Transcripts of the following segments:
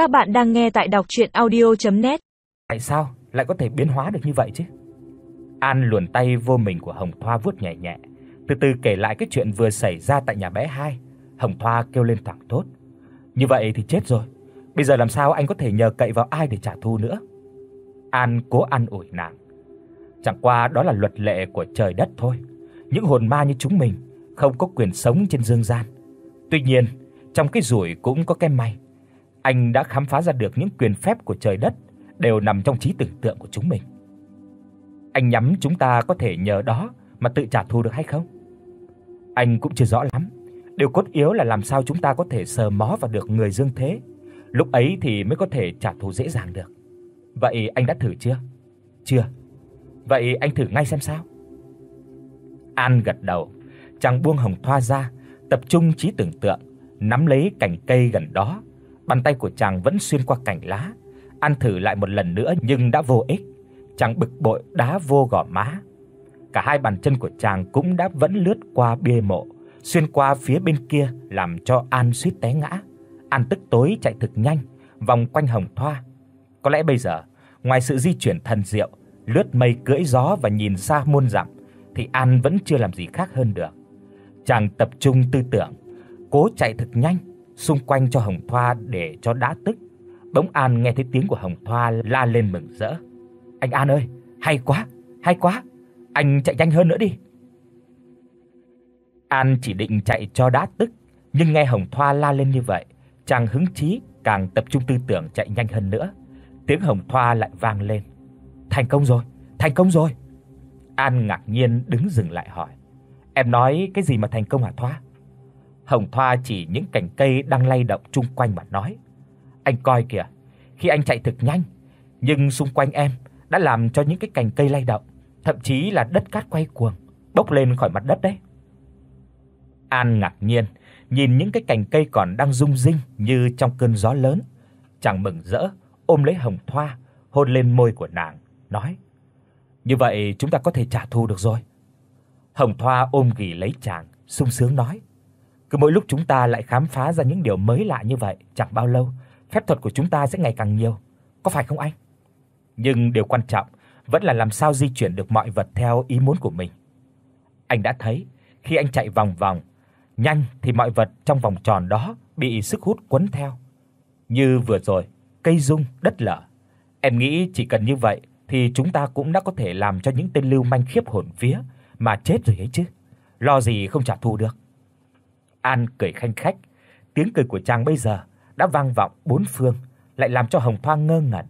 Các bạn đang nghe tại đọc audio net Tại sao lại có thể biến hóa được như vậy chứ? An luồn tay vô mình của Hồng Thoa vuốt nhẹ nhẹ, từ từ kể lại cái chuyện vừa xảy ra tại nhà bé hai. Hồng Thoa kêu lên thẳng thốt. Như vậy thì chết rồi. Bây giờ làm sao anh có thể nhờ cậy vào ai để trả thù nữa? An cố an ủi nàng. Chẳng qua đó là luật lệ của trời đất thôi. Những hồn ma như chúng mình không có quyền sống trên dương gian. Tuy nhiên, trong cái rủi cũng có cái may. Anh đã khám phá ra được những quyền phép của trời đất đều nằm trong trí tưởng tượng của chúng mình. Anh nhắm chúng ta có thể nhờ đó mà tự trả thù được hay không? Anh cũng chưa rõ lắm. Điều cốt yếu là làm sao chúng ta có thể sờ mó vào được người dương thế, lúc ấy thì mới có thể trả thù dễ dàng được. Vậy anh đã thử chưa? Chưa. Vậy anh thử ngay xem sao. An gật đầu, chàng buông hồng thoa ra, tập trung trí tưởng tượng, nắm lấy cành cây gần đó. Bàn tay của chàng vẫn xuyên qua cành lá. An thử lại một lần nữa nhưng đã vô ích. Chàng bực bội đá vô gò má. Cả hai bàn chân của chàng cũng đã vẫn lướt qua bia mộ, xuyên qua phía bên kia làm cho An suýt té ngã. An tức tối chạy thực nhanh vòng quanh Hồng Thoa. Có lẽ bây giờ, ngoài sự di chuyển thần diệu, lướt mây cưỡi gió và nhìn xa muôn dặm thì An vẫn chưa làm gì khác hơn được. Chàng tập trung tư tưởng, cố chạy thật nhanh xung quanh cho Hồng Thoa để cho đã tức. Bỗng An nghe thấy tiếng của Hồng Thoa la lên mừng rỡ. "Anh An ơi, hay quá, hay quá. Anh chạy nhanh hơn nữa đi." An chỉ định chạy cho đã tức, nhưng nghe Hồng Thoa la lên như vậy, chàng hứng chí càng tập trung tư tưởng chạy nhanh hơn nữa. Tiếng Hồng Thoa lại vang lên. "Thành công rồi, thành công rồi." An ngạc nhiên đứng dừng lại hỏi: "Em nói cái gì mà thành công hả Thoa?" Hồng Thoa chỉ những cành cây đang lay động chung quanh mà nói: "Anh coi kìa, khi anh chạy thực nhanh, nhưng xung quanh em đã làm cho những cái cành cây lay động, thậm chí là đất cát quay cuồng, bốc lên khỏi mặt đất đấy." An ngạc nhiên nhìn những cái cành cây còn đang rung rinh như trong cơn gió lớn, chàng mừng rỡ ôm lấy Hồng Thoa, hôn lên môi của nàng, nói: "Như vậy chúng ta có thể trả thù được rồi." Hồng Thoa ôm ghì lấy chàng, sung sướng nói: "Cứ mỗi lúc chúng ta lại khám phá ra những điều mới lạ như vậy, chẳng bao lâu, phép thuật của chúng ta sẽ ngày càng nhiều, có phải không anh?" Nhưng điều quan trọng vẫn là làm sao di chuyển được mọi vật theo ý muốn của mình. Anh đã thấy, khi anh chạy vòng vòng, nhanh thì mọi vật trong vòng tròn đó bị sức hút cuốn theo. Như vừa rồi, cây rung, đất lở. Em nghĩ chỉ cần như vậy thì chúng ta cũng đã có thể làm cho những tên lưu manh khiếp hồn vía mà chết rồi ấy chứ. Lo gì không trả thù được. An cười khanh khách, tiếng cười của chàng bây giờ đã vang vọng bốn phương, lại làm cho Hồng Thoa ngơ ngẩn.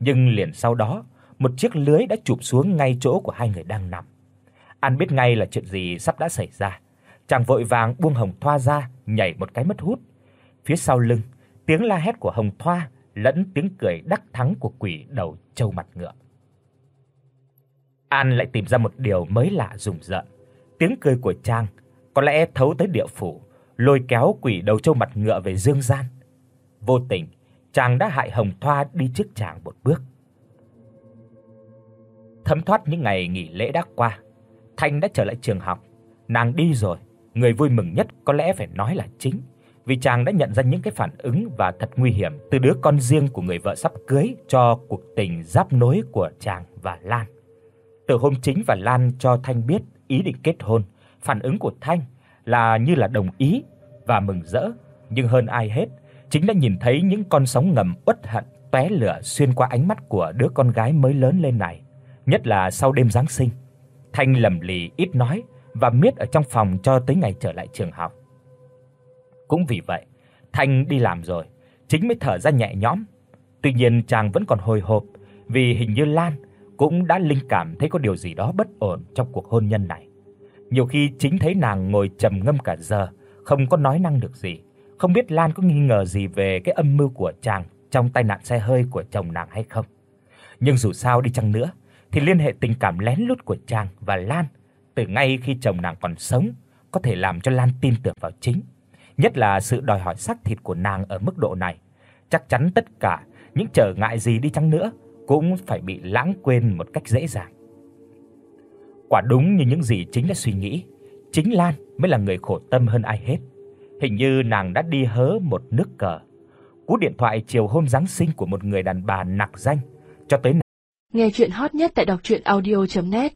Nhưng liền sau đó, một chiếc lưới đã chụp xuống ngay chỗ của hai người đang nằm. An biết ngay là chuyện gì sắp đã xảy ra. Chàng vội vàng buông Hồng Thoa ra, nhảy một cái mất hút. Phía sau lưng, tiếng la hét của Hồng Thoa lẫn tiếng cười đắc thắng của quỷ đầu trâu mặt ngựa. An lại tìm ra một điều mới lạ rùng rợn. Tiếng cười của chàng có lẽ thấu tới địa phủ, lôi kéo quỷ đầu trâu mặt ngựa về dương gian. Vô tình, chàng đã hại Hồng Thoa đi trước chàng một bước. Thấm thoát những ngày nghỉ lễ đã qua, Thanh đã trở lại trường học. Nàng đi rồi, người vui mừng nhất có lẽ phải nói là chính, vì chàng đã nhận ra những cái phản ứng và thật nguy hiểm từ đứa con riêng của người vợ sắp cưới cho cuộc tình giáp nối của chàng và Lan. Từ hôm chính và Lan cho Thanh biết ý định kết hôn, phản ứng của Thanh là như là đồng ý và mừng rỡ, nhưng hơn ai hết, chính đã nhìn thấy những con sóng ngầm uất hận tóe lửa xuyên qua ánh mắt của đứa con gái mới lớn lên này, nhất là sau đêm giáng sinh. Thanh lầm lì ít nói và miết ở trong phòng cho tới ngày trở lại trường học. Cũng vì vậy, Thanh đi làm rồi, chính mới thở ra nhẹ nhõm. Tuy nhiên chàng vẫn còn hồi hộp vì hình như Lan cũng đã linh cảm thấy có điều gì đó bất ổn trong cuộc hôn nhân này. Nhiều khi chính thấy nàng ngồi trầm ngâm cả giờ, không có nói năng được gì, không biết Lan có nghi ngờ gì về cái âm mưu của chàng trong tai nạn xe hơi của chồng nàng hay không. Nhưng dù sao đi chăng nữa thì liên hệ tình cảm lén lút của chàng và Lan từ ngay khi chồng nàng còn sống có thể làm cho Lan tin tưởng vào chính, nhất là sự đòi hỏi xác thịt của nàng ở mức độ này. Chắc chắn tất cả những trở ngại gì đi chăng nữa cũng phải bị lãng quên một cách dễ dàng. Quả đúng như những gì chính đã suy nghĩ, chính Lan mới là người khổ tâm hơn ai hết. Hình như nàng đã đi hớ một nước cờ. cú điện thoại chiều hôm giáng sinh của một người đàn bà nặc danh cho tới Nghe truyện hot nhất tại doctruyenaudio.net